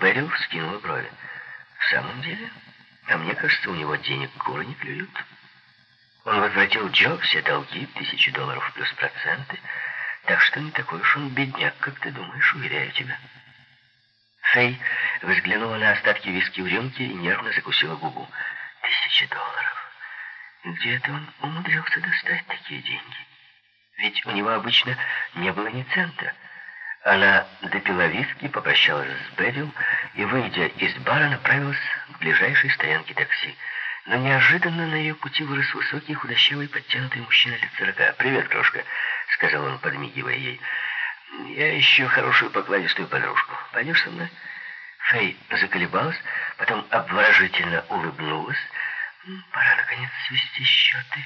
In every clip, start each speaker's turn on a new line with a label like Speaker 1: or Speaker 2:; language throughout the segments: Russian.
Speaker 1: Берил вскинула брови. «В самом деле? А мне кажется, у него денег куры не клюют». Он возвратил Джо все долги, тысячи долларов плюс проценты, так что не такой уж он бедняк, как ты думаешь, уверяю тебя. Фэй взглянула на остатки виски в рюмке и нервно закусила губу. Тысячи долларов. Где это он умудрился достать такие деньги? Ведь у него обычно не было ни цента. Она допила виски, попрощалась с Берил и, выйдя из бара, направилась к ближайшей стоянке такси. Но неожиданно на ее пути вырос высокий, худощавый, подтянутый мужчина лет сорока. «Привет, крошка», — сказал он, подмигивая ей. «Я ищу хорошую покладистую подружку. Пойдешь со мной?» Фэй заколебалась, потом обворожительно улыбнулась. «Пора, наконец, свести счеты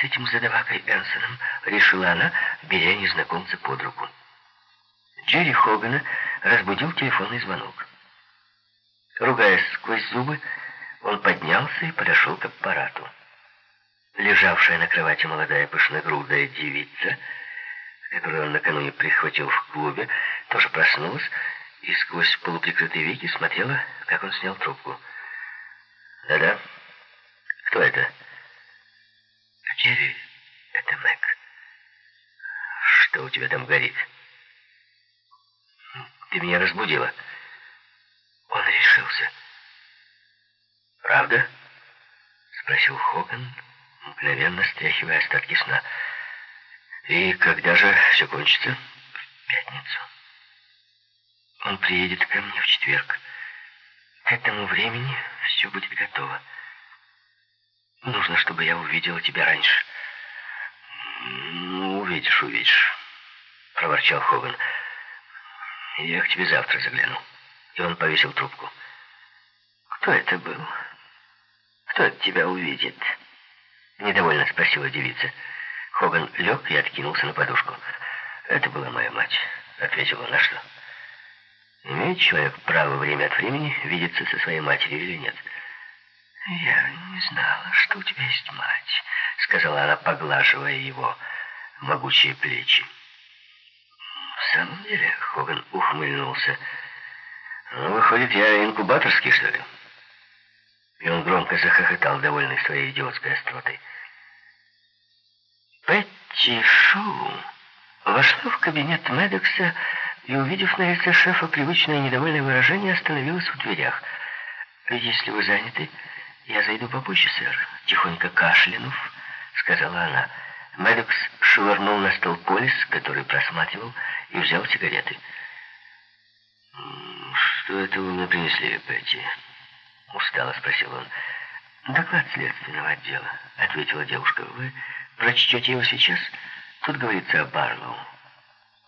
Speaker 1: с этим задавакой Энсоном», — решила она, беря незнакомца под руку. Джерри Хогана разбудил телефонный звонок. Ругаясь сквозь зубы, он поднялся и подошел к аппарату. Лежавшая на кровати молодая пышногрудая девица, которую он накануне прихватил в клубе, тоже проснулась и сквозь полуприкрытые веки смотрела, как он снял трубку. «Да-да. Кто это?» «Джерри, это Мэг. Что у тебя там горит?» «Ты меня разбудила». Он решился. «Правда?» — спросил Хоган, мгновенно стряхивая остатки сна. «И когда же все кончится?» «В пятницу. Он приедет ко мне в четверг. К этому времени все будет готово. Нужно, чтобы я увидела тебя раньше». «Ну, увидишь, увидишь», — проворчал Хоган. «Я к тебе завтра загляну». И он повесил трубку. «Кто это был?» Кто тебя увидит?» Недовольно спросила девица. Хоган лег и откинулся на подушку. «Это была моя мать», — ответила на что. «Имеет человек право время от времени видеться со своей матерью или нет?» «Я не знала, что у тебя есть мать», — сказала она, поглаживая его могучие плечи. «В самом деле», — Хоган ухмыльнулся, — «ну, выходит, я инкубаторский, что ли?» И он громко захохотал, довольный своей идиотской остротой. Петти Шоу вошла в кабинет Медекса и, увидев на лице шефа привычное недовольное выражение, остановилась в дверях. «Если вы заняты, я зайду попозже, сэр», — тихонько кашлянув, сказала она. Медекс швырнул на стол полис, который просматривал, и взял сигареты. «Что это вы мне принесли, Петти?» Устало спросил он. «Доклад следственного отдела», — ответила девушка. «Вы прочтете его сейчас? Тут говорится о Барлоу».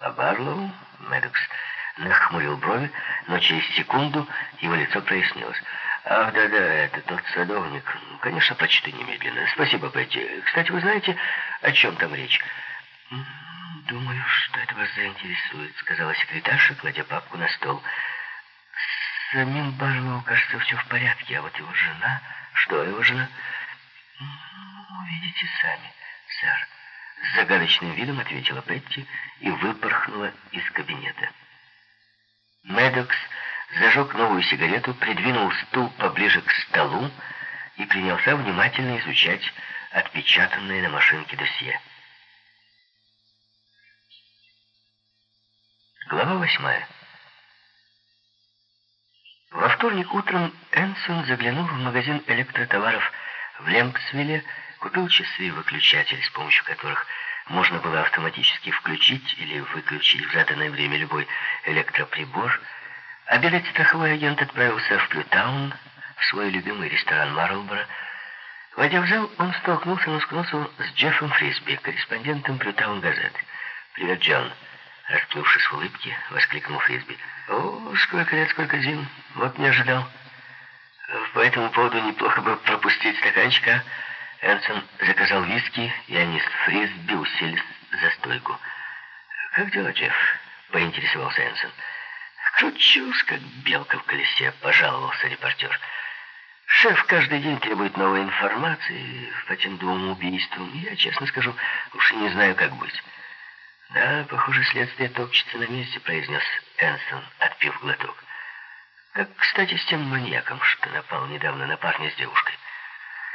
Speaker 1: «О Барлоу?» — Мэддокс нахмурил брови, но через секунду его лицо прояснилось. «Ах, да-да, это тот садовник. Конечно, прочту немедленно. Спасибо, Петти. Кстати, вы знаете, о чем там речь?» «Думаю, что это вас заинтересует», — сказала секретарша, кладя папку на стол самим Барлоу, кажется, все в порядке, а вот его жена... Что его жена? Увидите сами, сэр. С загадочным видом ответила Петти и выпорхнула из кабинета. Медокс зажег новую сигарету, придвинул стул поближе к столу и принялся внимательно изучать отпечатанное на машинке досье. Глава восьмая. Во вторник утром Энсон заглянул в магазин электротоваров в Лемпсвилле, купил часы и выключатель, с помощью которых можно было автоматически включить или выключить в заданное время любой электроприбор. Обедать страховой агент отправился в Плютаун, в свой любимый ресторан Марлборо. Войдя в зал, он столкнулся нос к носу с Джеффом Фрисби, корреспондентом Плютаун газет. «Привет, Джон!» Расплывшись в улыбке, воскликнул Фрисби. «О, сколько лет, сколько зим! Вот не ожидал. По этому поводу неплохо бы пропустить стаканчика. Энсон заказал виски, и они с Фрисби уселись за стойку. «Как дела, Джефф?» — поинтересовался Энсон. «Кручусь, как белка в колесе», — пожаловался репортер. «Шеф каждый день требует новой информации по тем двум убийствам. Я, честно скажу, уж не знаю, как быть». «Да, похоже, следствие топчется на месте», — произнес Энсон, отпив глоток. Как, кстати, с тем маньяком, что напал недавно на парня с девушкой.